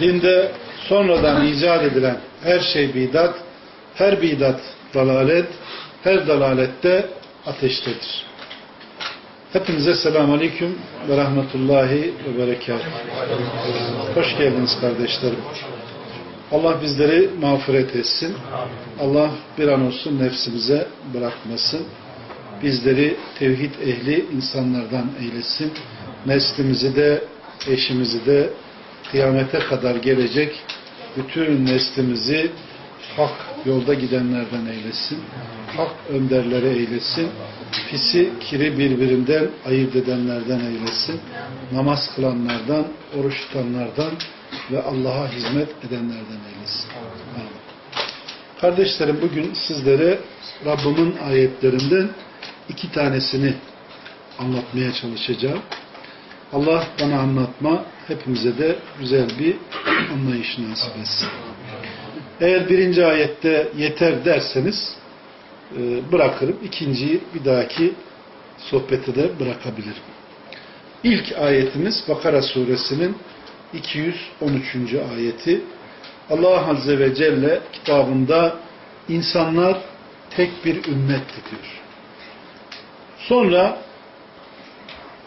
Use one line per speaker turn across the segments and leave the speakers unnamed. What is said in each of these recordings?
Dinde sonradan icat edilen her şey bidat, her bidat dalalet, her dalalette ateştedir. Hepinize selamun aleyküm ve rahmetullahi ve berekatuhu. Hoş geldiniz kardeşlerim. Allah bizleri mağfiret etsin. Allah bir an olsun nefsimize bırakmasın. Bizleri tevhid ehli insanlardan eylesin. Neslimizi de, eşimizi de kıyamete kadar gelecek bütün neslimizi hak yolda gidenlerden eylesin. Hak önderlere eylesin. Pisi, kiri birbirinden ayırt edenlerden eylesin. Namaz kılanlardan, oruç tutanlardan ve Allah'a hizmet edenlerden eylesin. Amin. Kardeşlerim bugün sizlere Rabbimin ayetlerinden iki tanesini anlatmaya çalışacağım. Allah bana anlatma, hepimize de güzel bir anlayış nasip etsin. Eğer birinci ayette yeter derseniz e, bırakırım. İkinciyi bir dahaki sohbete de bırakabilirim. İlk ayetimiz Bakara suresinin 213. ayeti. Allah Azze ve Celle kitabında insanlar tek bir ümmettir diyor. Sonra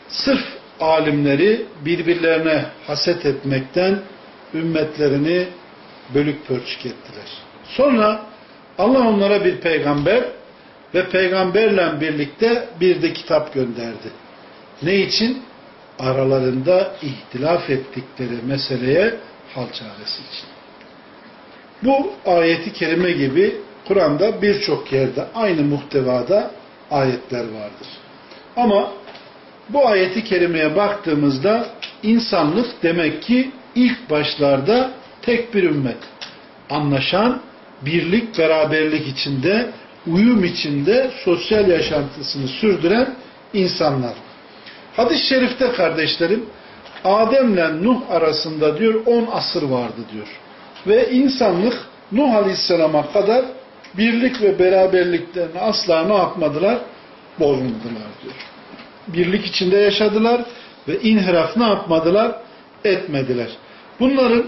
sırf alimleri birbirlerine haset etmekten ümmetlerini bölük pörçük ettiler. Sonra Allah onlara bir peygamber ve peygamberle birlikte bir de kitap gönderdi. Ne için? Aralarında ihtilaf ettikleri meseleye hal çaresi için. Bu ayeti kerime gibi Kur'an'da birçok yerde aynı muhtevada ayetler vardır. Ama bu ayeti kerimeye baktığımızda insanlık demek ki ilk başlarda tek bir ümmet. Anlaşan, birlik, beraberlik içinde, uyum içinde sosyal yaşantısını sürdüren insanlar. Hadis-i şerifte kardeşlerim, Adem'le Nuh arasında diyor 10 asır vardı diyor. Ve insanlık Nuh Aleyhisselam'a kadar birlik ve beraberliklerini asla ne yapmadılar? Bozmadılar diyor. Birlik içinde yaşadılar ve inhiraf ne yapmadılar? Etmediler. Bunların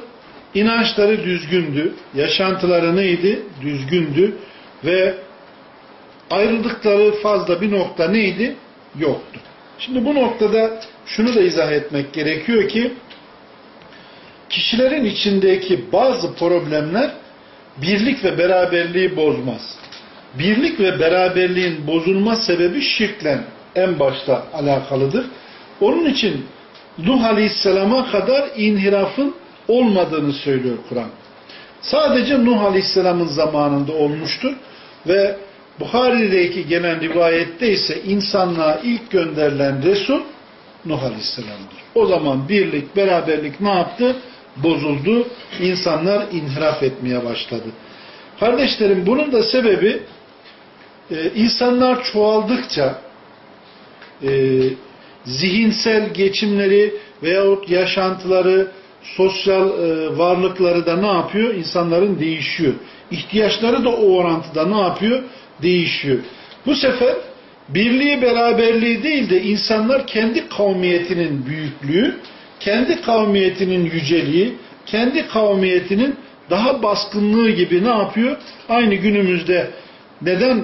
inançları düzgündü, yaşantıları neydi? Düzgündü ve ayrıldıkları fazla bir nokta neydi? Yoktu. Şimdi bu noktada şunu da izah etmek gerekiyor ki kişilerin içindeki bazı problemler birlik ve beraberliği bozmaz. Birlik ve beraberliğin bozulma sebebi şirkle en başta alakalıdır. Onun için Nuh Aleyhisselam'a kadar inhirafın olmadığını söylüyor Kur'an. Sadece Nuh Aleyhisselam'ın zamanında olmuştur ve Buhari'deki gelen rivayette ise insanlığa ilk gönderilen Resul Nuh Aleyhisselam'dır. O zaman birlik, beraberlik ne yaptı? Bozuldu. İnsanlar inhiraf etmeye başladı. Kardeşlerim bunun da sebebi e, insanlar çoğaldıkça e, zihinsel geçimleri veyahut yaşantıları, sosyal e, varlıkları da ne yapıyor? İnsanların değişiyor. İhtiyaçları da o orantıda ne yapıyor? Değişiyor. Bu sefer birliği beraberliği değil de insanlar kendi kavmiyetinin büyüklüğü, kendi kavmiyetinin yüceliği, kendi kavmiyetinin daha baskınlığı gibi ne yapıyor? Aynı günümüzde neden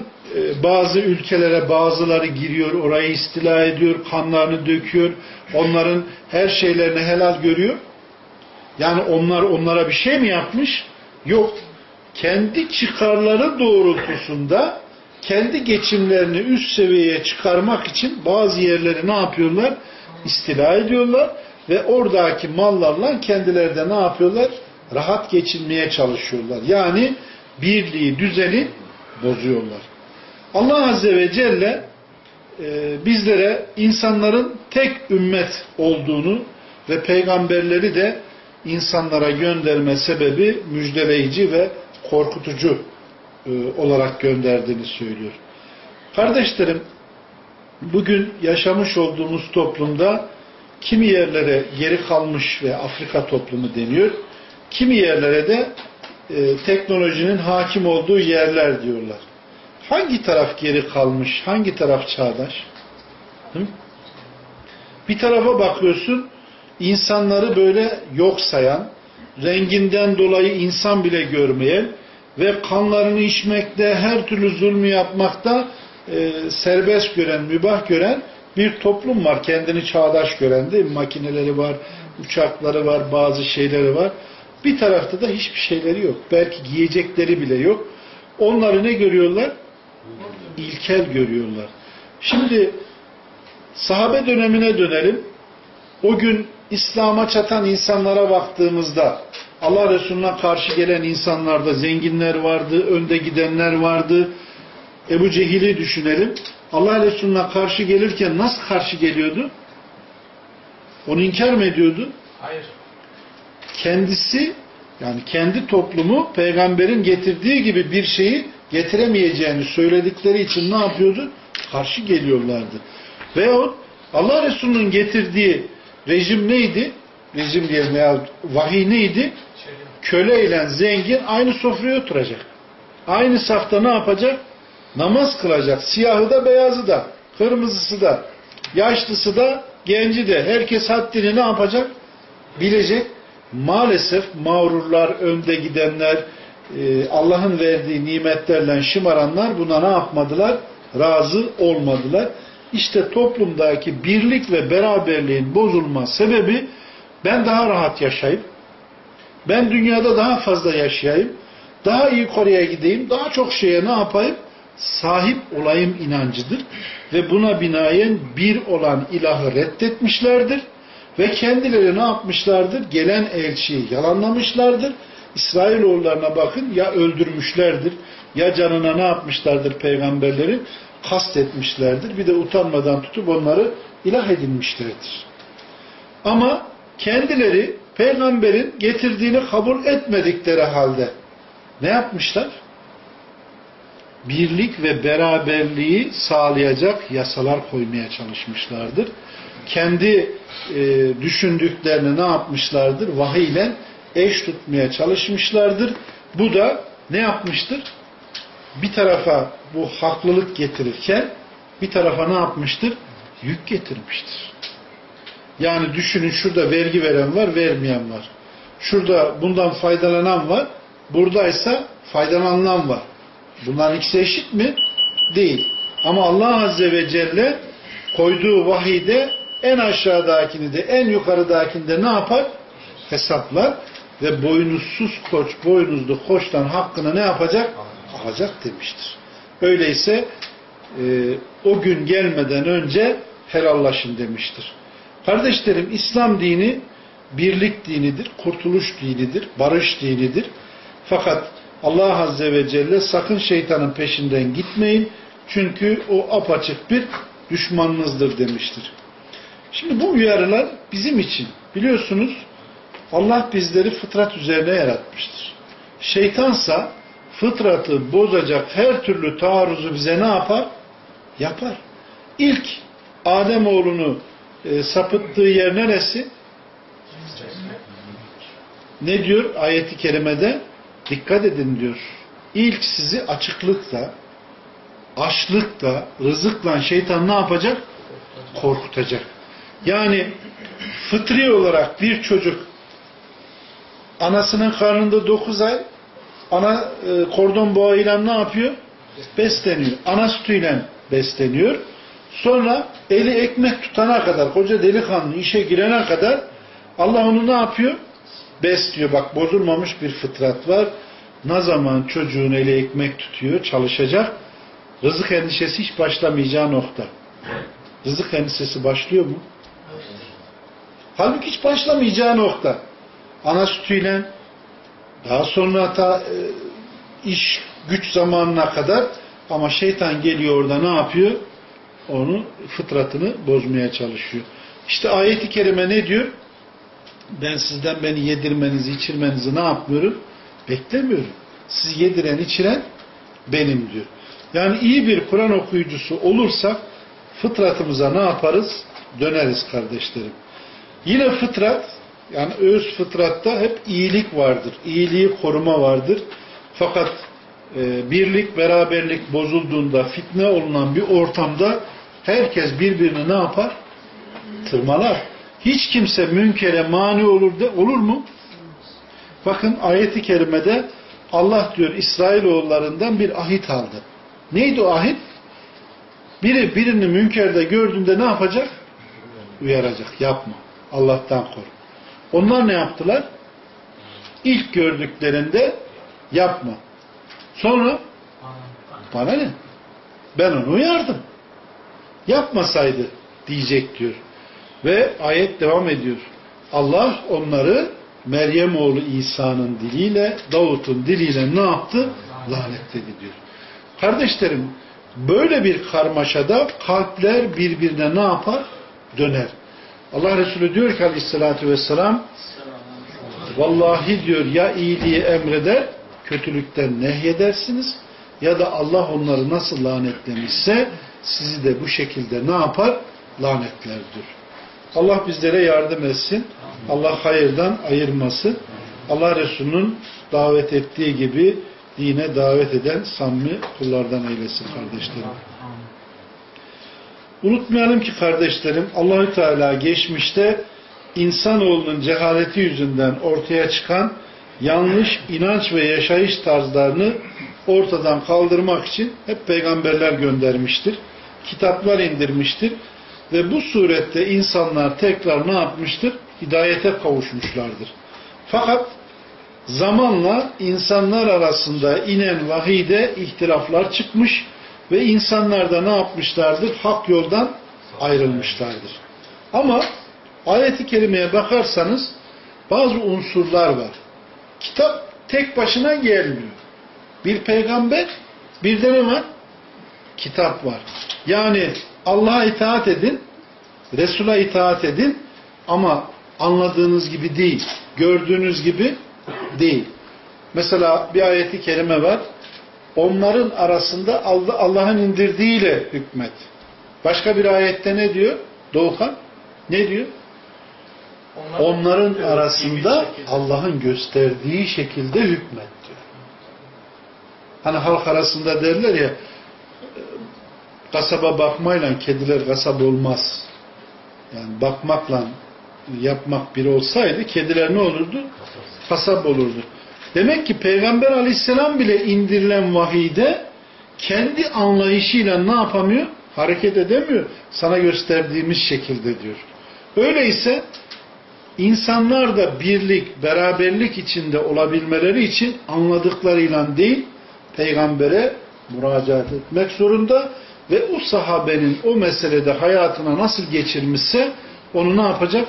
bazı ülkelere bazıları giriyor, orayı istila ediyor, kanlarını döküyor, onların her şeylerini helal görüyor? Yani onlar onlara bir şey mi yapmış? Yok. Kendi çıkarları doğrultusunda kendi geçimlerini üst seviyeye çıkarmak için bazı yerleri ne yapıyorlar? İstila ediyorlar ve oradaki mallarla kendileri de ne yapıyorlar? Rahat geçinmeye çalışıyorlar. Yani birliği, düzeni bozuyorlar. Allah Azze ve Celle e, bizlere insanların tek ümmet olduğunu ve peygamberleri de insanlara gönderme sebebi müjdeleyici ve korkutucu e, olarak gönderdiğini söylüyor. Kardeşlerim, bugün yaşamış olduğumuz toplumda kimi yerlere geri kalmış ve Afrika toplumu deniyor, kimi yerlere de e, teknolojinin hakim olduğu yerler diyorlar. Hangi taraf geri kalmış, hangi taraf çağdaş? Hı? Bir tarafa bakıyorsun, insanları böyle yok sayan, renginden dolayı insan bile görmeyen ve kanlarını içmekte, her türlü zulmü yapmakta e, serbest gören, mübah gören bir toplum var. Kendini çağdaş gören değil mi? Makineleri var, uçakları var, bazı şeyleri var. Bir tarafta da hiçbir şeyleri yok. Belki giyecekleri bile yok. Onları ne görüyorlar? İlkel görüyorlar. Şimdi sahabe dönemine dönelim. O gün İslam'a çatan insanlara baktığımızda Allah Resulü'ne karşı gelen insanlarda zenginler vardı, önde gidenler vardı. Ebu Cehil'i düşünelim. Allah Resulü'ne karşı gelirken nasıl karşı geliyordu? Onu inkar mı ediyordu?
Hayır.
Kendisi yani kendi toplumu peygamberin getirdiği gibi bir şeyi getiremeyeceğini söyledikleri için ne yapıyordu? Karşı geliyorlardı. Veyahut Allah Resulü'nün getirdiği rejim neydi? Rejim diyelim veya vahiy neydi? Köle ile zengin aynı sofraya oturacak. Aynı safta ne yapacak? Namaz kılacak. Siyahı da beyazı da, kırmızısı da, yaşlısı da, genci de. Herkes haddini ne yapacak? Bilecek. Maalesef mağrurlar, önde gidenler, e, Allah'ın verdiği nimetlerle şımaranlar buna ne yapmadılar? Razı olmadılar. İşte toplumdaki birlik ve beraberliğin bozulma sebebi ben daha rahat yaşayayım, ben dünyada daha fazla yaşayayım, daha iyi Kore'ye gideyim, daha çok şeye ne yapayım? Sahip olayım inancıdır. Ve buna binaen bir olan ilahı reddetmişlerdir. Ve kendileri ne yapmışlardır? Gelen elçiyi yalanlamışlardır. İsrailoğullarına bakın ya öldürmüşlerdir ya canına ne yapmışlardır peygamberleri? Kastetmişlerdir. Bir de utanmadan tutup onları ilah edinmişlerdir. Ama kendileri peygamberin getirdiğini kabul etmedikleri halde ne yapmışlar? Birlik ve beraberliği sağlayacak yasalar koymaya çalışmışlardır. Kendi e, düşündüklerini ne yapmışlardır? Vahiy ile eş tutmaya çalışmışlardır. Bu da ne yapmıştır? Bir tarafa bu haklılık getirirken bir tarafa ne yapmıştır? Yük getirmiştir. Yani düşünün şurada vergi veren var, vermeyen var. Şurada bundan faydalanan var, buradaysa faydalanılan var. Bunların ikisi eşit mi? Değil. Ama Allah Azze ve Celle koyduğu vahide en aşağıdakini de en yukarıdakini de ne yapar? Hesaplar ve boynuzsuz koç, boynuzlu koçtan hakkını ne yapacak? Alacak demiştir. Öyleyse e, o gün gelmeden önce helallaşın demiştir. Kardeşlerim İslam dini birlik dinidir, kurtuluş dinidir, barış dinidir. Fakat Allah Azze ve Celle sakın şeytanın peşinden gitmeyin. Çünkü o apaçık bir düşmanınızdır demiştir. Şimdi bu uyarılar bizim için. Biliyorsunuz Allah bizleri fıtrat üzerine yaratmıştır. Şeytansa fıtratı bozacak her türlü taarruzu bize ne yapar? Yapar. İlk Adem oğlunu e, sapıttığı yer neresi? Ne diyor ayeti kerimede? Dikkat edin diyor. İlk sizi açıklıkla, açlıkla, rızıkla şeytan ne yapacak? Korkutacak. Yani fıtri olarak bir çocuk anasının karnında 9 ay ana e, kordon boğayla ne yapıyor? Besleniyor. Ana sütüyle besleniyor. Sonra eli ekmek tutana kadar, koca delikanlı işe girene kadar Allah onu ne yapıyor? Besliyor. Bak bozulmamış bir fıtrat var. Ne zaman çocuğun eli ekmek tutuyor, çalışacak, rızık endişesi hiç başlamayacağı nokta. Rızık endişesi başlıyor mu? Halbuki hiç başlamayacağı nokta. Ana sütüyle daha sonra ta, e, iş güç zamanına kadar ama şeytan geliyor orada ne yapıyor? Onu fıtratını bozmaya çalışıyor. İşte ayeti kerime ne diyor? ben sizden beni yedirmenizi, içirmenizi ne yapmıyorum? Beklemiyorum. Sizi yediren, içiren benim diyor. Yani iyi bir Kur'an okuyucusu olursak fıtratımıza ne yaparız? Döneriz kardeşlerim. Yine fıtrat, yani öz fıtratta hep iyilik vardır. İyiliği koruma vardır. Fakat e, birlik, beraberlik bozulduğunda, fitne olunan bir ortamda herkes birbirini ne yapar? Tırmalar. Hiç kimse münkere mani olur de olur mu? Bakın ayeti kerimede Allah diyor İsrailoğullarından bir ahit aldı. Neydi o ahit? Biri birini münkerde gördüğünde ne yapacak? Uyaracak. Yapma. Allah'tan kork. Onlar ne yaptılar? İlk gördüklerinde yapma. Sonra bana ne? Ben onu uyardım. Yapmasaydı diyecek diyor. Ve ayet devam ediyor. Allah onları Meryem oğlu İsa'nın diliyle, Davut'un diliyle ne yaptı? Lanetledi diyor. Kardeşlerim, böyle bir karmaşada kalpler birbirine ne yapar? Döner. Allah Resulü diyor ki aleyhissalatü vesselam Vallahi diyor ya iyiliği emreder, kötülükten nehyedersiniz ya da Allah onları nasıl lanetlemişse sizi de bu şekilde ne yapar? Lanetler diyor. Allah bizlere yardım etsin. Allah hayırdan ayırmasın. Allah Resulü'nün davet ettiği gibi dine davet eden samimi kullardan eylesin kardeşlerim. Unutmayalım ki kardeşlerim Allahü Teala geçmişte insanoğlunun cehaleti yüzünden ortaya çıkan yanlış inanç ve yaşayış tarzlarını ortadan kaldırmak için hep peygamberler göndermiştir. Kitaplar indirmiştir. Ve bu surette insanlar tekrar ne yapmıştır? Hidayete kavuşmuşlardır. Fakat zamanla insanlar arasında inen vahide ihtilaflar çıkmış insanlar da ne yapmışlardır? Hak yoldan ayrılmışlardır. Ama ayeti kerimeye bakarsanız bazı unsurlar var. Kitap tek başına gelmiyor. Bir peygamber bir de ne var? Kitap var. Yani Allah'a itaat edin, Resul'a itaat edin ama anladığınız gibi değil, gördüğünüz gibi değil. Mesela bir ayeti kerime var. Onların arasında Allah'ın indirdiğiyle hükmet. Başka bir ayette ne diyor? Doğukan ne diyor? Onların arasında Allah'ın gösterdiği şekilde hükmet diyor. Hani halk arasında derler ya kasaba bakmayla kediler kasap olmaz. Yani bakmakla yapmak bir olsaydı kediler ne olurdu? Kasap olurdu. Demek ki Peygamber aleyhisselam bile indirilen vahide kendi anlayışıyla ne yapamıyor? Hareket edemiyor. Sana gösterdiğimiz şekilde diyor. Öyleyse insanlar da birlik, beraberlik içinde olabilmeleri için anladıklarıyla değil, peygambere müracaat etmek zorunda ve o sahabenin o meselede hayatına nasıl geçirmişse onu ne yapacak?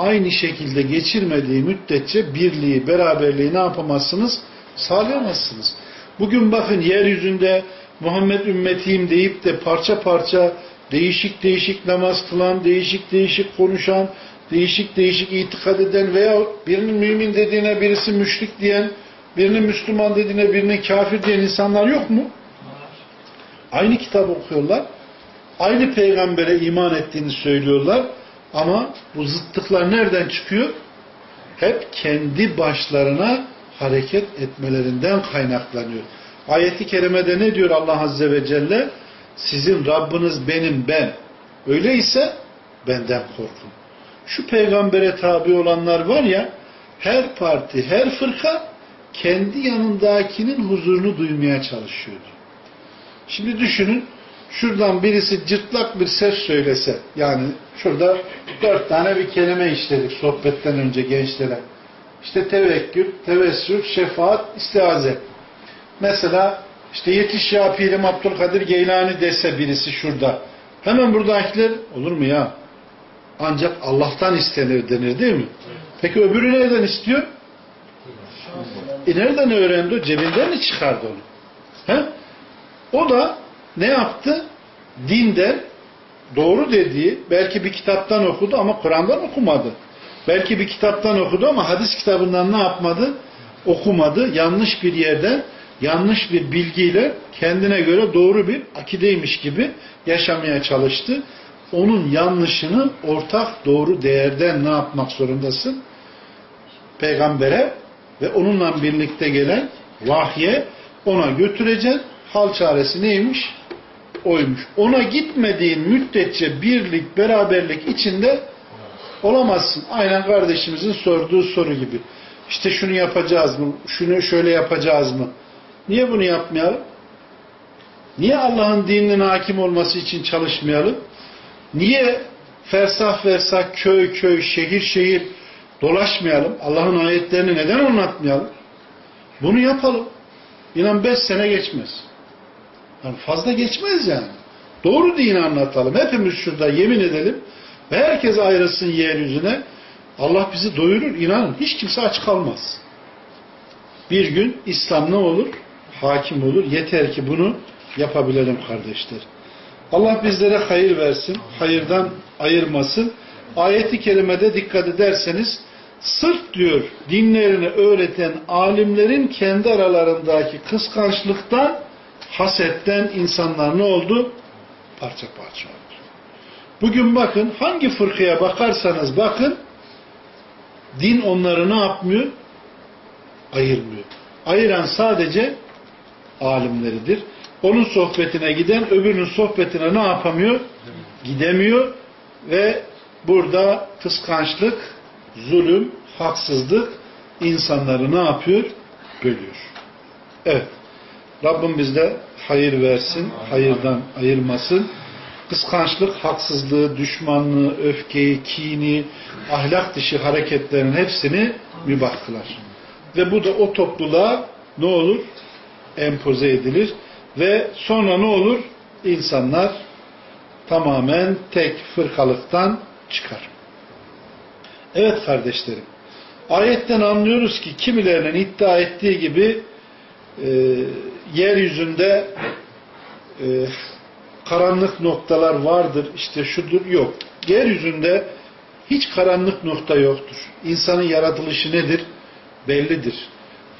Aynı şekilde geçirmediği müddetçe birliği, beraberliği ne yapamazsınız? Sağlayamazsınız. Bugün bakın yeryüzünde Muhammed ümmetiyim deyip de parça parça değişik değişik namaz kılan, değişik değişik konuşan, değişik değişik itikad eden veya birinin mümin dediğine birisi müşrik diyen, birinin Müslüman dediğine birinin kafir diyen insanlar yok mu? Aynı kitap okuyorlar. Aynı peygambere iman ettiğini söylüyorlar. Ama bu zıttıklar nereden çıkıyor? Hep kendi başlarına hareket etmelerinden kaynaklanıyor. Ayeti kerimede ne diyor Allah Azze ve Celle? Sizin Rabbiniz benim ben. Öyleyse benden korkun. Şu peygambere tabi olanlar var ya her parti, her fırka kendi yanındakinin huzurunu duymaya çalışıyordu. Şimdi düşünün şuradan birisi cırtlak bir ses söylese yani şurada dört tane bir kelime işledik sohbetten önce gençlere. İşte tevekkül, tevessül, şefaat, istiaze. Mesela işte yetiş ya Pirim Abdülkadir Geylani dese birisi şurada. Hemen buradakiler olur mu ya? Ancak Allah'tan istenir denir değil mi? Peki öbürü nereden istiyor? E nereden öğrendi? Cebinden mi çıkardı onu? He? O da ne yaptı? Dinden doğru dediği belki bir kitaptan okudu ama Kur'an'dan okumadı. Belki bir kitaptan okudu ama hadis kitabından ne yapmadı? Okumadı. Yanlış bir yerden, yanlış bir bilgiyle kendine göre doğru bir akideymiş gibi yaşamaya çalıştı. Onun yanlışını ortak doğru değerden ne yapmak zorundasın? Peygambere ve onunla birlikte gelen vahye ona götüreceksin. Hal çaresi neymiş? Oymuş. Ona gitmediğin müddetçe birlik, beraberlik içinde olamazsın. Aynen kardeşimizin sorduğu soru gibi. İşte şunu yapacağız mı? Şunu şöyle yapacağız mı? Niye bunu yapmayalım? Niye Allah'ın dininin hakim olması için çalışmayalım? Niye fersah fersah, köy köy, şehir şehir dolaşmayalım? Allah'ın ayetlerini neden anlatmayalım? Bunu yapalım. İnan beş sene geçmez. Yani fazla geçmez yani. Doğru dini anlatalım. Hepimiz şurada yemin edelim. Ve herkes ayrılsın yeryüzüne. Allah bizi doyurur. İnanın hiç kimse aç kalmaz. Bir gün İslam ne olur? Hakim olur. Yeter ki bunu yapabilelim kardeşler. Allah bizlere hayır versin. Hayırdan ayırmasın. Ayeti kerimede dikkat ederseniz sırf diyor dinlerini öğreten alimlerin kendi aralarındaki kıskançlıktan hasetten insanlar ne oldu? Parça parça oldu. Bugün bakın hangi fırkaya bakarsanız bakın din onları ne yapmıyor? Ayırmıyor. Ayıran sadece alimleridir. Onun sohbetine giden öbürünün sohbetine ne yapamıyor? Gidemiyor ve burada kıskançlık, zulüm, haksızlık insanları ne yapıyor? Bölüyor. Evet. Rabbim bizde hayır versin, hayırdan ayırmasın. Kıskançlık, haksızlığı, düşmanlığı, öfkeyi, kini, ahlak dışı hareketlerin hepsini mübah kılar. Ve bu da o topluluğa ne olur? Empoze edilir. Ve sonra ne olur? İnsanlar tamamen tek fırkalıktan çıkar. Evet kardeşlerim. Ayetten anlıyoruz ki kimilerinin iddia ettiği gibi e, yeryüzünde e, karanlık noktalar vardır, işte şudur, yok. Yeryüzünde hiç karanlık nokta yoktur. İnsanın yaratılışı nedir? Bellidir.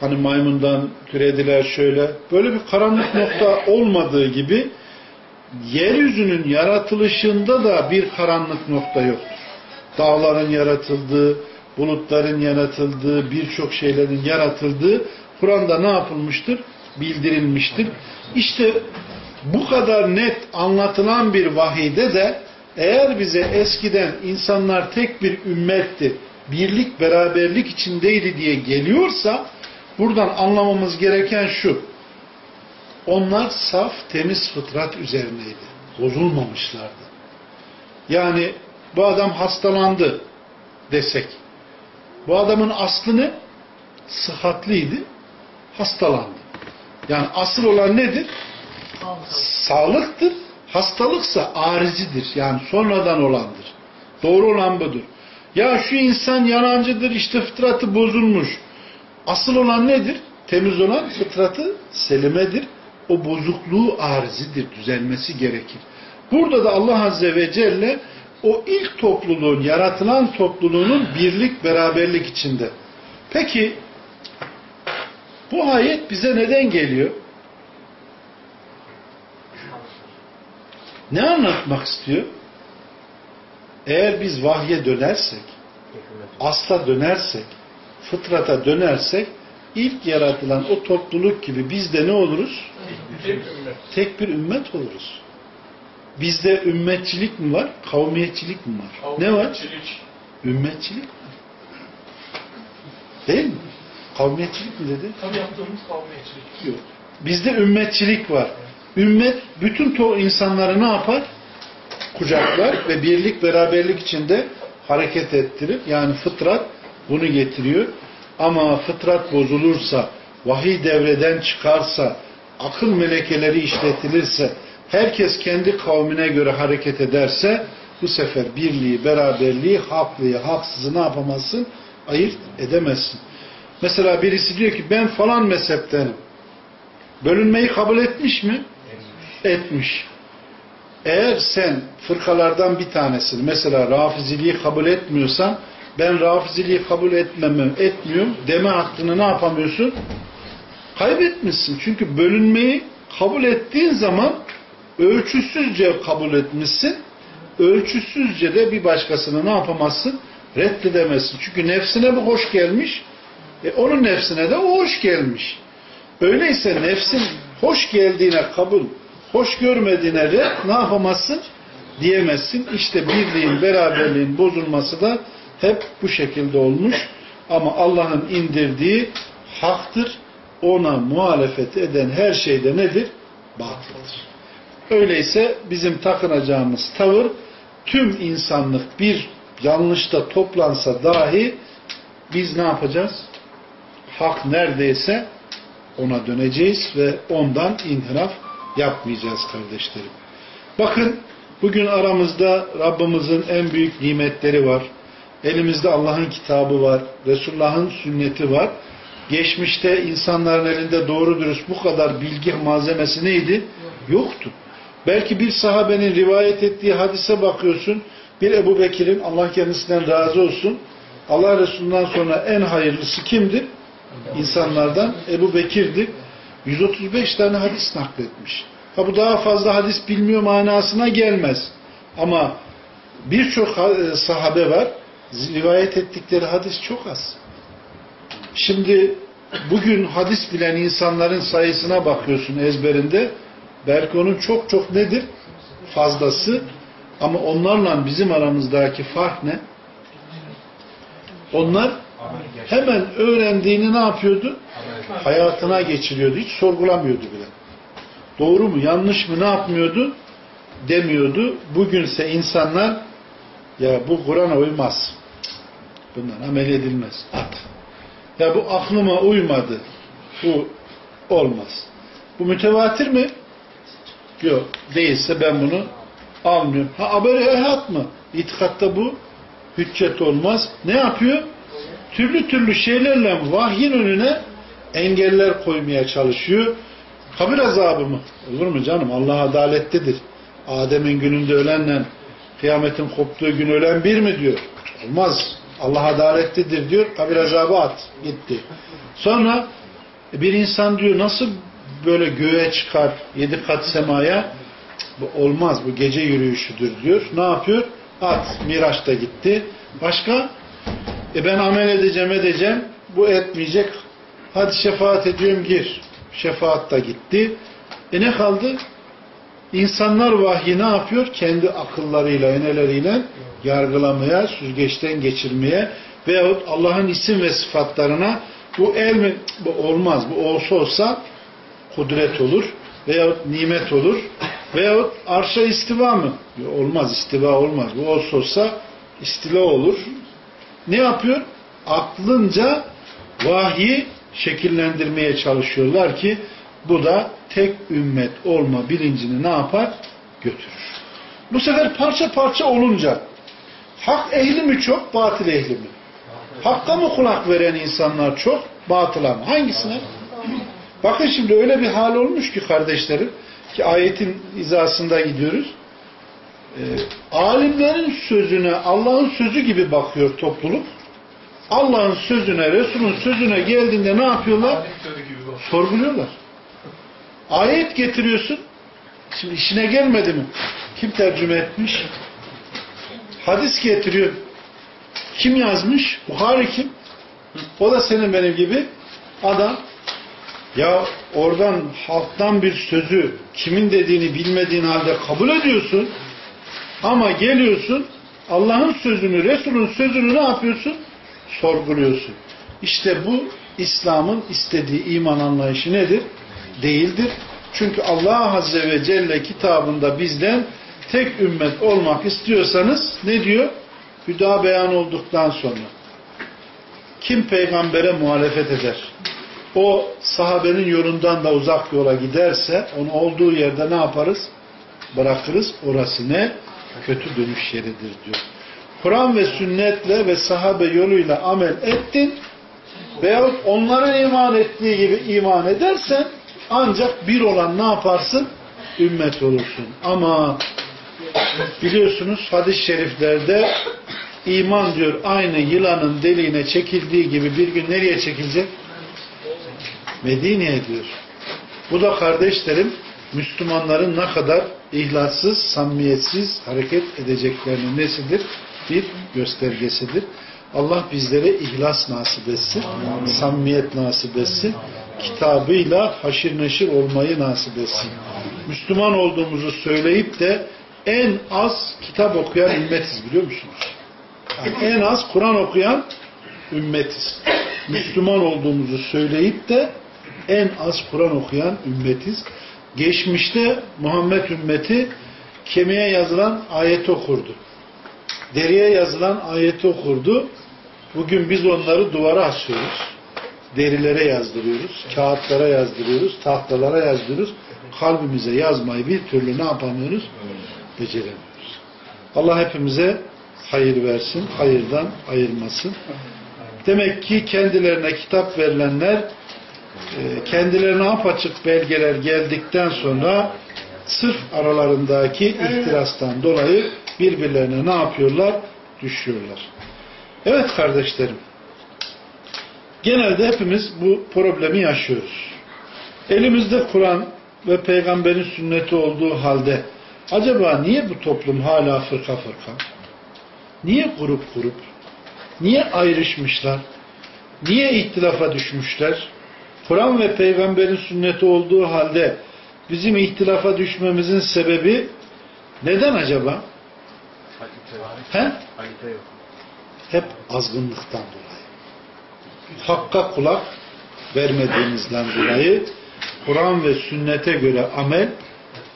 Hani maymundan türediler şöyle. Böyle bir karanlık nokta olmadığı gibi yeryüzünün yaratılışında da bir karanlık nokta yoktur. Dağların yaratıldığı, bulutların yaratıldığı, birçok şeylerin yaratıldığı Kur'an'da ne yapılmıştır? Bildirilmiştir. İşte bu kadar net anlatılan bir vahide de eğer bize eskiden insanlar tek bir ümmetti, birlik beraberlik içindeydi diye geliyorsa buradan anlamamız gereken şu. Onlar saf, temiz fıtrat üzerineydi. Bozulmamışlardı. Yani bu adam hastalandı desek. Bu adamın aslını sıhhatliydi, hastalandı. Yani asıl olan nedir? Sağlıktır. Hastalıksa arizidir. Yani sonradan olandır. Doğru olan budur. Ya şu insan yalancıdır, işte fıtratı bozulmuş. Asıl olan nedir? Temiz olan fıtratı selimedir. O bozukluğu arizidir, düzelmesi gerekir. Burada da Allah Azze ve Celle o ilk topluluğun, yaratılan topluluğunun birlik, beraberlik içinde. Peki bu ayet bize neden geliyor? Ne anlatmak istiyor? Eğer biz vahye dönersek, asla dönersek, fıtrata dönersek, ilk yaratılan o topluluk gibi biz de ne oluruz? Tek bir ümmet oluruz. Bizde ümmetçilik mi var? Kavmiyetçilik mi var? Ne var? Ümmetçilik var. Değil mi? Kavmiyetçilik mi dedi?
Tabii yaptığımız kavmiyetçilik.
Yok. Bizde ümmetçilik var. Ümmet bütün to insanları ne yapar? Kucaklar ve birlik beraberlik içinde hareket ettirir. Yani fıtrat bunu getiriyor. Ama fıtrat bozulursa, vahiy devreden çıkarsa, akıl melekeleri işletilirse, herkes kendi kavmine göre hareket ederse bu sefer birliği, beraberliği, haklıyı, haksızı ne yapamazsın? Ayırt edemezsin. Mesela birisi diyor ki ben falan mezheptenim. Bölünmeyi kabul etmiş mi? Etmiş. Eğer sen fırkalardan bir tanesini mesela rafiziliği kabul etmiyorsan ben rafiziliği kabul etmemem, etmiyorum deme hakkını ne yapamıyorsun? Kaybetmişsin. Çünkü bölünmeyi kabul ettiğin zaman ölçüsüzce kabul etmişsin. Ölçüsüzce de bir başkasını ne yapamazsın? Reddedemezsin. Çünkü nefsine bu hoş gelmiş. E onun nefsine de o hoş gelmiş. Öyleyse nefsin hoş geldiğine kabul, hoş görmediğine de ne yapamazsın? Diyemezsin. İşte birliğin, beraberliğin bozulması da hep bu şekilde olmuş. Ama Allah'ın indirdiği haktır. Ona muhalefet eden her şeyde nedir? Batıldır. Öyleyse bizim takınacağımız tavır tüm insanlık bir yanlışta toplansa dahi biz ne yapacağız? Hak neredeyse ona döneceğiz ve ondan inhiraf yapmayacağız kardeşlerim. Bakın bugün aramızda Rabbimizin en büyük nimetleri var. Elimizde Allah'ın kitabı var. Resulullah'ın sünneti var. Geçmişte insanların elinde doğru dürüst bu kadar bilgi malzemesi neydi? Yoktu. Belki bir sahabenin rivayet ettiği hadise bakıyorsun. Bir Ebu Bekir'in Allah kendisinden razı olsun. Allah Resulü'nden sonra en hayırlısı kimdir? İnsanlardan Ebu Bekir'dir. 135 tane hadis nakletmiş. Ha bu daha fazla hadis bilmiyor manasına gelmez. Ama birçok sahabe var. Rivayet ettikleri hadis çok az. Şimdi bugün hadis bilen insanların sayısına bakıyorsun ezberinde. Belki onun çok çok nedir? Fazlası. Ama onlarla bizim aramızdaki fark ne? Onlar hemen öğrendiğini ne yapıyordu? Hayatına geçiriyordu. Hiç sorgulamıyordu bile. Doğru mu, yanlış mı, ne yapmıyordu? Demiyordu. Bugünse insanlar ya bu Kur'an'a uymaz. Bundan amel edilmez. At. Ya bu aklıma uymadı. Bu olmaz. Bu mütevatir mi? Yok. Değilse ben bunu almıyorum. Ha haberi ehad mı? İtikatta bu hüccet olmaz. Ne yapıyor? Türlü türlü şeylerle vahyin önüne engeller koymaya çalışıyor. Kabir azabı mı? Olur mu canım? Allah adaletlidir. Adem'in gününde ölenle kıyametin koptuğu gün ölen bir mi diyor? Olmaz. Allah adaletlidir diyor. Kabir azabı at. Gitti. Sonra bir insan diyor nasıl böyle göğe çıkar yedi kat semaya bu olmaz bu gece yürüyüşüdür diyor. Ne yapıyor? At. Miraç da gitti. Başka? E ben amel edeceğim edeceğim. Bu etmeyecek. Hadi şefaat ediyorum gir. Şefaat da gitti. E ne kaldı? İnsanlar vahyi ne yapıyor? Kendi akıllarıyla, eneleriyle yargılamaya, süzgeçten geçirmeye veyahut Allah'ın isim ve sıfatlarına bu el mi? Bu olmaz. Bu olsa olsa kudret olur veyahut nimet olur veyahut arşa istiva mı? Olmaz. istiva olmaz. Bu olsa olsa istila olur. Ne yapıyor? Aklınca vahyi şekillendirmeye çalışıyorlar ki bu da tek ümmet olma bilincini ne yapar? Götürür. Bu sefer parça parça olunca hak ehli mi çok, batıl ehli mi? Hakka mı kulak veren insanlar çok, batıla mı? Hangisine? Bakın şimdi öyle bir hal olmuş ki kardeşlerim, ki ayetin izasında gidiyoruz. E, alimlerin sözüne Allah'ın sözü gibi bakıyor topluluk. Allah'ın sözüne, Resul'ün sözüne geldiğinde ne yapıyorlar? Sorguluyorlar. Ayet getiriyorsun. Şimdi işine gelmedi mi? Kim tercüme etmiş? Hadis getiriyor. Kim yazmış? Bukhari kim? O da senin benim gibi adam. Ya oradan halktan bir sözü kimin dediğini bilmediğin halde kabul ediyorsun. Ama geliyorsun Allah'ın sözünü, Resul'ün sözünü ne yapıyorsun? Sorguluyorsun. İşte bu İslam'ın istediği iman anlayışı nedir? Değildir. Çünkü Allah Azze ve Celle kitabında bizden tek ümmet olmak istiyorsanız ne diyor? Hüda beyan olduktan sonra. Kim peygambere muhalefet eder? O sahabenin yolundan da uzak yola giderse onu olduğu yerde ne yaparız? Bırakırız. Orası ne? Kötü dönüş yeridir diyor. Kur'an ve sünnetle ve sahabe yoluyla amel ettin veyahut onların iman ettiği gibi iman edersen ancak bir olan ne yaparsın? Ümmet olursun. Ama biliyorsunuz hadis-i şeriflerde İman diyor aynı yılanın deliğine çekildiği gibi bir gün nereye çekilecek? Medine'ye diyor. Bu da kardeşlerim Müslümanların ne kadar ihlassız, samimiyetsiz hareket edeceklerinin nesidir? Bir göstergesidir. Allah bizlere ihlas nasip etsin, samimiyet nasip etsin, kitabıyla haşir neşir olmayı nasip etsin. Müslüman olduğumuzu söyleyip de en az kitap okuyan ümmetiz biliyor musunuz? Yani en az Kur'an okuyan ümmetiz. Müslüman olduğumuzu söyleyip de en az Kur'an okuyan ümmetiz. Geçmişte Muhammed ümmeti kemiğe yazılan ayeti okurdu. Deriye yazılan ayeti okurdu. Bugün biz onları duvara asıyoruz. Derilere yazdırıyoruz. Kağıtlara yazdırıyoruz. Tahtalara yazdırıyoruz. Kalbimize yazmayı bir türlü ne yapamıyoruz? Beceremiyoruz. Allah hepimize hayır versin. Hayırdan ayırmasın. Demek ki kendilerine kitap verilenler kendilerine apaçık belgeler geldikten sonra sırf aralarındaki ihtirastan dolayı birbirlerine ne yapıyorlar? Düşüyorlar. Evet kardeşlerim. Genelde hepimiz bu problemi yaşıyoruz. Elimizde Kur'an ve peygamberin sünneti olduğu halde acaba niye bu toplum hala fırka fırka? Niye grup grup? Niye ayrışmışlar? Niye ihtilafa düşmüşler? Kur'an ve peygamberin sünneti olduğu halde bizim ihtilafa düşmemizin sebebi neden acaba? He? Hep azgınlıktan dolayı. Hakka kulak vermediğimizden dolayı Kur'an ve sünnete göre amel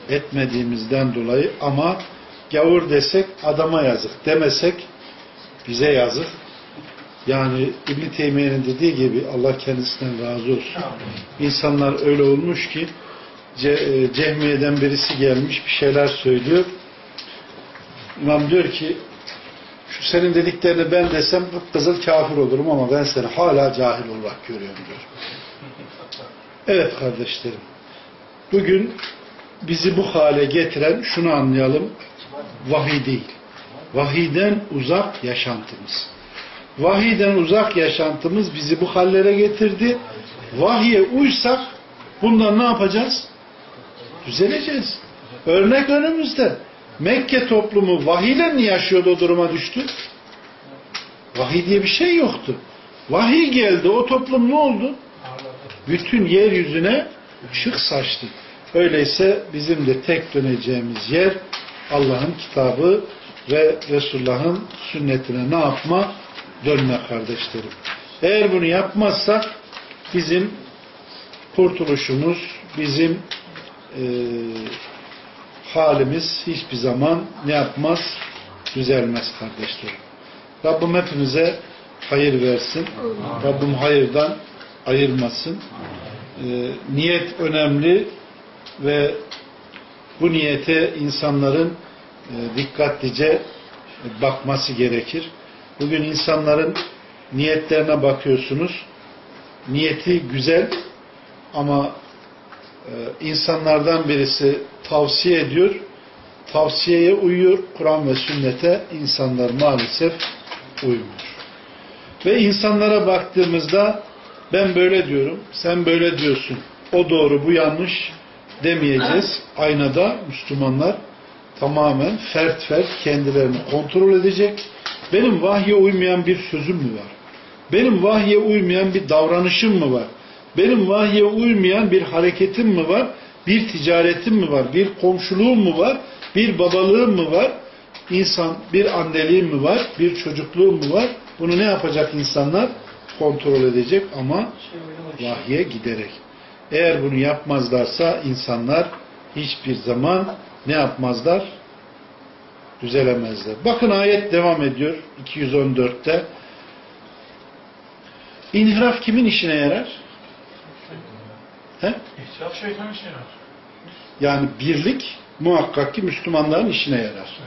etmediğimizden dolayı ama gavur desek adama yazık demesek bize yazık. Yani İbn Teymiye'nin dediği gibi Allah kendisinden razı olsun. İnsanlar öyle olmuş ki Ce Cehmiye'den birisi gelmiş bir şeyler söylüyor. İmam diyor ki şu senin dediklerini ben desem kızıl kafir olurum ama ben seni hala cahil olarak görüyorum diyor. Evet kardeşlerim. Bugün bizi bu hale getiren şunu anlayalım. Vahiy değil. Vahiyden uzak yaşantımız. Vahiyden uzak yaşantımız bizi bu hallere getirdi. Vahiye uysak bundan ne yapacağız? Düzeleceğiz. Örnek önümüzde. Mekke toplumu vahiyle mi yaşıyordu o duruma düştü? Vahiy diye bir şey yoktu. Vahiy geldi. O toplum ne oldu? Bütün yeryüzüne ışık saçtı. Öyleyse bizim de tek döneceğimiz yer Allah'ın kitabı ve Resulullah'ın sünnetine ne yapma? Dönme kardeşlerim. Eğer bunu yapmazsak bizim kurtuluşumuz, bizim e, halimiz hiçbir zaman ne yapmaz? Düzelmez kardeşlerim. Rabbim hepimize hayır versin. Rabbim hayırdan ayırmasın. E, niyet önemli ve bu niyete insanların e, dikkatlice bakması gerekir. Bugün insanların niyetlerine bakıyorsunuz. Niyeti güzel ama e, insanlardan birisi tavsiye ediyor. Tavsiyeye uyuyor. Kur'an ve sünnete insanlar maalesef uymuyor. Ve insanlara baktığımızda ben böyle diyorum, sen böyle diyorsun. O doğru, bu yanlış demeyeceğiz. Aynada Müslümanlar tamamen fert fert kendilerini kontrol edecek. Benim vahye uymayan bir sözüm mü var? Benim vahye uymayan bir davranışım mı var? Benim vahye uymayan bir hareketim mi var? Bir ticaretim mi var? Bir komşuluğum mu var? Bir babalığım mı var? İnsan bir anneliğim mi var? Bir çocukluğum mu var? Bunu ne yapacak insanlar? Kontrol edecek ama vahye giderek. Eğer bunu yapmazlarsa insanlar hiçbir zaman ne yapmazlar? Düzelemezler. Bakın ayet devam ediyor 214'te. İnhiraf kimin işine yarar? He?
İhtilaf şeytanın işine yarar.
Yani birlik muhakkak ki Müslümanların işine yarar.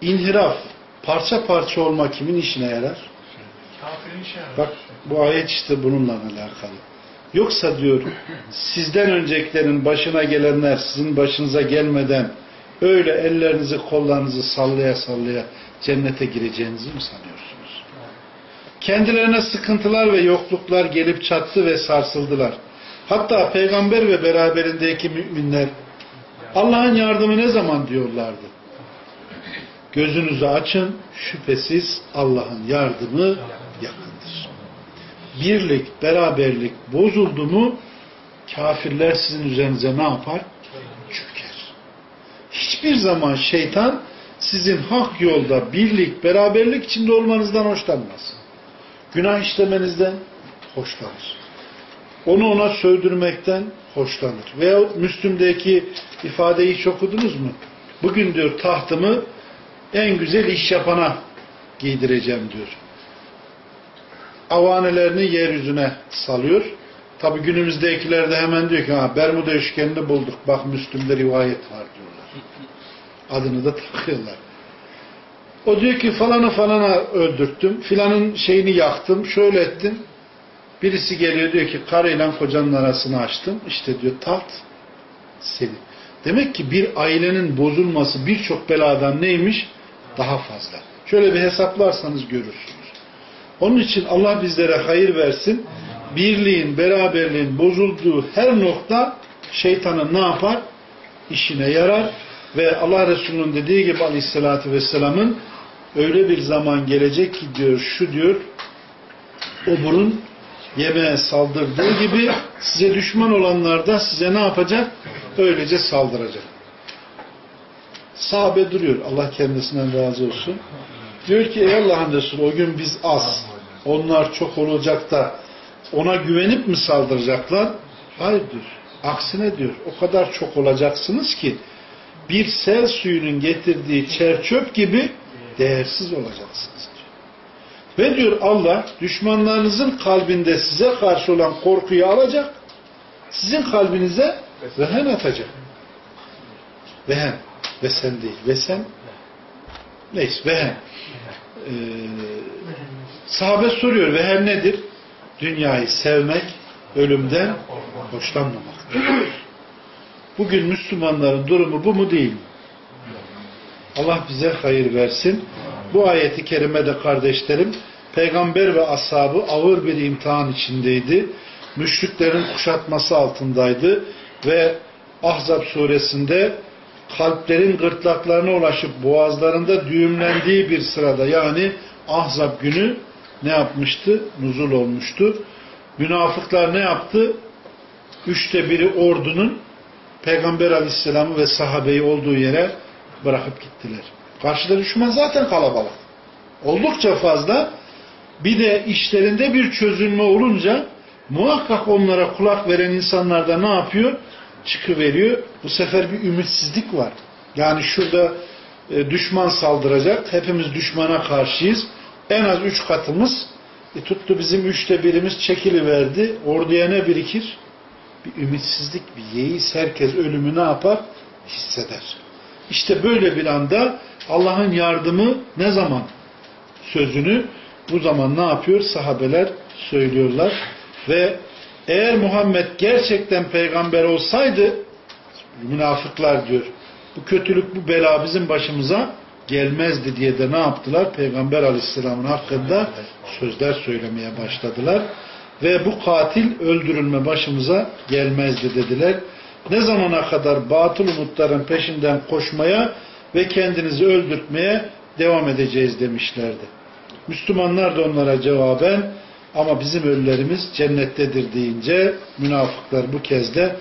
İnhiraf, parça parça olma kimin işine yarar?
Kafirin işine yarar.
Bak bu ayet işte bununla alakalı. Yoksa diyor sizden öncekilerin başına gelenler sizin başınıza gelmeden öyle ellerinizi kollarınızı sallaya sallaya cennete gireceğinizi mi sanıyorsunuz? Kendilerine sıkıntılar ve yokluklar gelip çattı ve sarsıldılar. Hatta peygamber ve beraberindeki müminler Allah'ın yardımı ne zaman diyorlardı. Gözünüzü açın, şüphesiz Allah'ın yardımı yakındır. Birlik, beraberlik bozuldu mu kafirler sizin üzerinize ne yapar? Hiçbir zaman şeytan sizin hak yolda birlik, beraberlik içinde olmanızdan hoşlanmaz. Günah işlemenizden hoşlanır. Onu ona sövdürmekten hoşlanır. Veya Müslüm'deki ifadeyi hiç okudunuz mu? Bugün diyor tahtımı en güzel iş yapana giydireceğim diyor. Avanelerini yeryüzüne salıyor. Tabi günümüzdekiler de hemen diyor ki ha, Bermuda üçgenini bulduk. Bak Müslüm'de rivayet var diyorlar. Adını da takıyorlar. O diyor ki falanı falana öldürttüm. Filanın şeyini yaktım. Şöyle ettim. Birisi geliyor diyor ki karıyla kocanın arasını açtım. İşte diyor taht senin. Demek ki bir ailenin bozulması birçok beladan neymiş? Daha fazla. Şöyle bir hesaplarsanız görürsünüz. Onun için Allah bizlere hayır versin. Birliğin, beraberliğin bozulduğu her nokta şeytanın ne yapar? İşine yarar. Ve Allah Resulü'nün dediği gibi aleyhissalatü vesselamın öyle bir zaman gelecek ki diyor şu diyor o burun yemeğe saldırdığı gibi size düşman olanlar da size ne yapacak? Öylece saldıracak. Sahabe duruyor. Allah kendisinden razı olsun. Diyor ki ey Allah'ın Resulü o gün biz az. Onlar çok olacak da ona güvenip mi saldıracaklar? Hayır diyor. Aksine diyor. O kadar çok olacaksınız ki bir sel suyunun getirdiği çerçöp gibi değersiz olacaksınız. Ve diyor Allah düşmanlarınızın kalbinde size karşı olan korkuyu alacak. Sizin kalbinize vehen atacak. Vehen. Ve sen değil. Ve sen neyse vehen. Ee, sahabe soruyor vehen nedir? Dünyayı sevmek, ölümden hoşlanmamaktır. Bugün Müslümanların durumu bu mu değil mi? Allah bize hayır versin. Bu ayeti kerimede kardeşlerim peygamber ve ashabı ağır bir imtihan içindeydi. Müşriklerin kuşatması altındaydı ve Ahzab suresinde kalplerin gırtlaklarına ulaşıp boğazlarında düğümlendiği bir sırada yani Ahzab günü ne yapmıştı? Nuzul olmuştu. Münafıklar ne yaptı? Üçte biri ordunun Peygamber aleyhisselamı ve sahabeyi olduğu yere bırakıp gittiler. Karşıda düşman zaten kalabalık. Oldukça fazla. Bir de işlerinde bir çözülme olunca muhakkak onlara kulak veren insanlar da ne yapıyor? Çıkıveriyor. Bu sefer bir ümitsizlik var. Yani şurada e, düşman saldıracak. Hepimiz düşmana karşıyız. En az üç katımız e, tuttu bizim üçte birimiz çekiliverdi. Orduya ne birikir? Bir ümitsizlik, bir yeis. Herkes ölümü ne yapar? Hisseder. İşte böyle bir anda Allah'ın yardımı ne zaman sözünü bu zaman ne yapıyor? Sahabeler söylüyorlar ve eğer Muhammed gerçekten peygamber olsaydı münafıklar diyor bu kötülük bu bela bizim başımıza gelmezdi diye de ne yaptılar? Peygamber aleyhisselamın hakkında sözler söylemeye başladılar. Ve bu katil öldürülme başımıza gelmezdi dediler. Ne zamana kadar batıl umutların peşinden koşmaya ve kendinizi öldürtmeye devam edeceğiz demişlerdi. Müslümanlar da onlara cevaben ama bizim ölülerimiz cennettedir deyince münafıklar bu kez de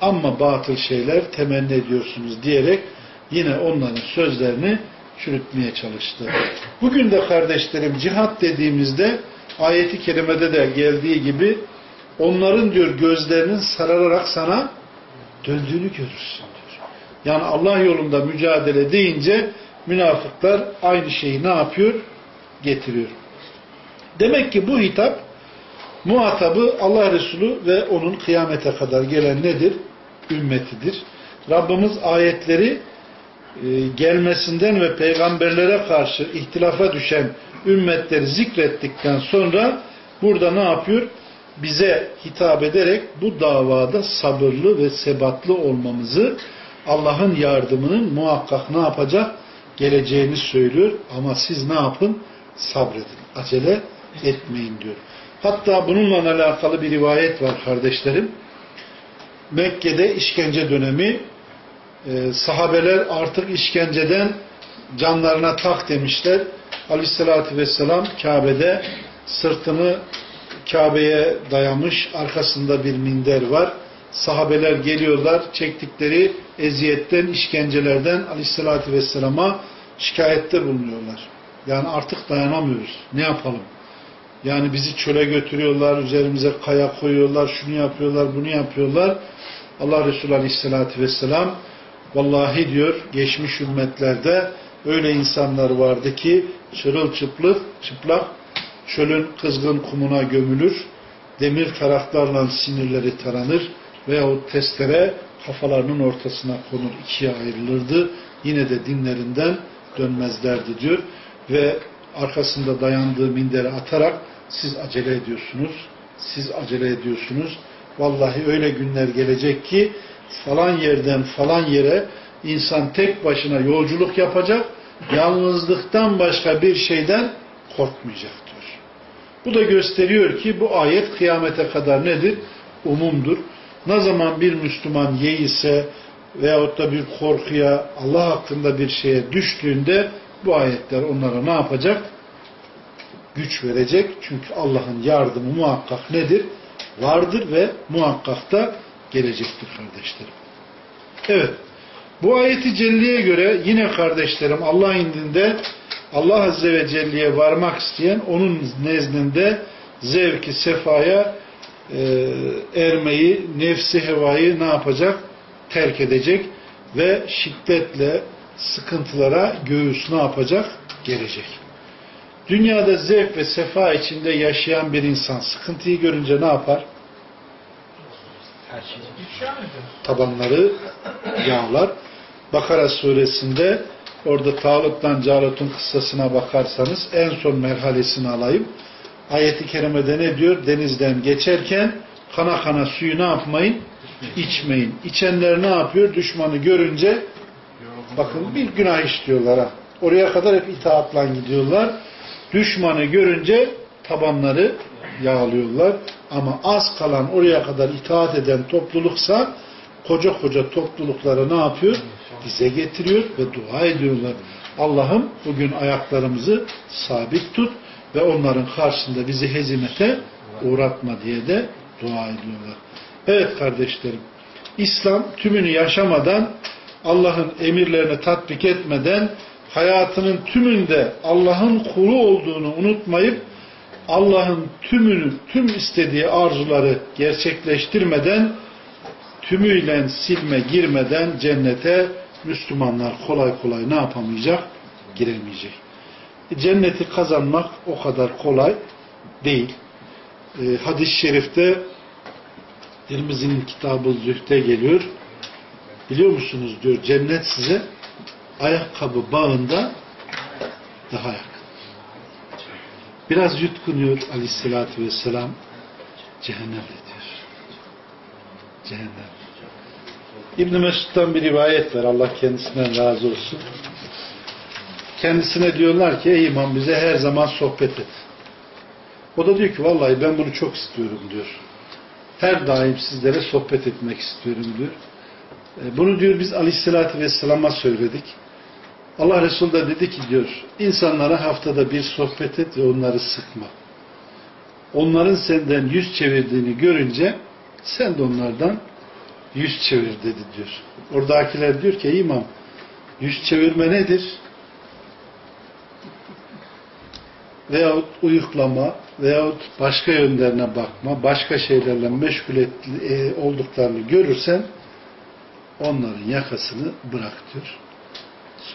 amma batıl şeyler temenni ediyorsunuz diyerek yine onların sözlerini çürütmeye çalıştı. Bugün de kardeşlerim cihat dediğimizde ayeti kerimede de geldiği gibi onların diyor gözlerinin sarararak sana döndüğünü görürsün diyor. Yani Allah yolunda mücadele deyince münafıklar aynı şeyi ne yapıyor? Getiriyor. Demek ki bu hitap muhatabı Allah Resulü ve onun kıyamete kadar gelen nedir? Ümmetidir. Rabbimiz ayetleri gelmesinden ve peygamberlere karşı ihtilafa düşen ümmetleri zikrettikten sonra burada ne yapıyor? Bize hitap ederek bu davada sabırlı ve sebatlı olmamızı Allah'ın yardımının muhakkak ne yapacak? geleceğini söylüyor ama siz ne yapın? Sabredin. Acele etmeyin diyor. Hatta bununla alakalı bir rivayet var kardeşlerim. Mekke'de işkence dönemi e, sahabeler artık işkenceden canlarına tak demişler. Aleyhissalatü vesselam Kabe'de sırtını Kabe'ye dayamış. Arkasında bir minder var. Sahabeler geliyorlar. Çektikleri eziyetten, işkencelerden Aleyhissalatü vesselama şikayette bulunuyorlar. Yani artık dayanamıyoruz. Ne yapalım? Yani bizi çöle götürüyorlar, üzerimize kaya koyuyorlar, şunu yapıyorlar, bunu yapıyorlar. Allah Resulü Aleyhisselatü Vesselam vallahi diyor geçmiş ümmetlerde öyle insanlar vardı ki çırılçıplak, çıplak çölün kızgın kumuna gömülür, demir taraklarla sinirleri taranır veyahut testere kafalarının ortasına konur, ikiye ayrılırdı. Yine de dinlerinden dönmezlerdi diyor. Ve arkasında dayandığı minderi atarak siz acele ediyorsunuz, siz acele ediyorsunuz. Vallahi öyle günler gelecek ki falan yerden falan yere insan tek başına yolculuk yapacak, yalnızlıktan başka bir şeyden korkmayacak diyor. Bu da gösteriyor ki bu ayet kıyamete kadar nedir? Umumdur. Ne zaman bir Müslüman yeise veyahut da bir korkuya, Allah hakkında bir şeye düştüğünde bu ayetler onlara ne yapacak? Güç verecek. Çünkü Allah'ın yardımı muhakkak nedir? Vardır ve muhakkak da gelecektir kardeşlerim. Evet. Bu ayeti celliye göre yine kardeşlerim Allah indinde Allah Azze ve Celle'ye varmak isteyen onun nezdinde zevki, sefaya e, ermeyi, nefsi hevayı ne yapacak? Terk edecek ve şiddetle sıkıntılara göğüs ne yapacak? Gelecek. Dünyada zevk ve sefa içinde yaşayan bir insan sıkıntıyı görünce ne yapar? Tabanları yağlar. Bakara suresinde orada Talut'tan Calut'un kıssasına bakarsanız en son merhalesini alayım. Ayeti kerimede ne diyor? Denizden geçerken kana kana suyu ne yapmayın? İçmeyin. İçenler ne yapıyor? Düşmanı görünce bakın bir günah işliyorlar ha. Oraya kadar hep itaatla gidiyorlar. Düşmanı görünce tabanları yağlıyorlar. Ama az kalan oraya kadar itaat eden topluluksa koca koca toplulukları ne yapıyor? Bize getiriyor ve dua ediyorlar. Allah'ım bugün ayaklarımızı sabit tut ve onların karşısında bizi hezimete uğratma diye de dua ediyorlar. Evet kardeşlerim, İslam tümünü yaşamadan, Allah'ın emirlerini tatbik etmeden, hayatının tümünde Allah'ın kulu olduğunu unutmayıp, Allah'ın tümünü, tüm istediği arzuları gerçekleştirmeden, tümüyle silme girmeden cennete Müslümanlar kolay kolay ne yapamayacak? Giremeyecek. E, cenneti kazanmak o kadar kolay değil. E, Hadis-i şerifte Tirmizi'nin kitabı Zühd'e geliyor. Biliyor musunuz diyor cennet size ayakkabı bağında daha yakın. Biraz yutkunuyor aleyhissalatü vesselam cehennem diyor. Cehennem. İbn Mesud'dan bir rivayet var. Allah kendisinden razı olsun. Kendisine diyorlar ki ey imam bize her zaman sohbet et. O da diyor ki vallahi ben bunu çok istiyorum diyor. Her daim sizlere sohbet etmek istiyorum diyor. E, Bunu diyor biz aleyhissalatü vesselama söyledik. Allah Resulü de dedi ki diyor insanlara haftada bir sohbet et ve onları sıkma. Onların senden yüz çevirdiğini görünce sen de onlardan yüz çevir dedi diyor. Oradakiler diyor ki imam yüz çevirme nedir? Veyahut uyuklama veyahut başka yönlerine bakma, başka şeylerle meşgul et, e, olduklarını görürsen onların yakasını bırak diyor.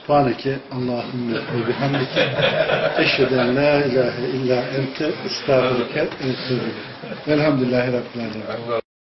Subhaneke Allahümme ve bihamdike eşheden la ilahe illa ente estağfurike ve etûbü. Velhamdülillahi Rabbil Alemin.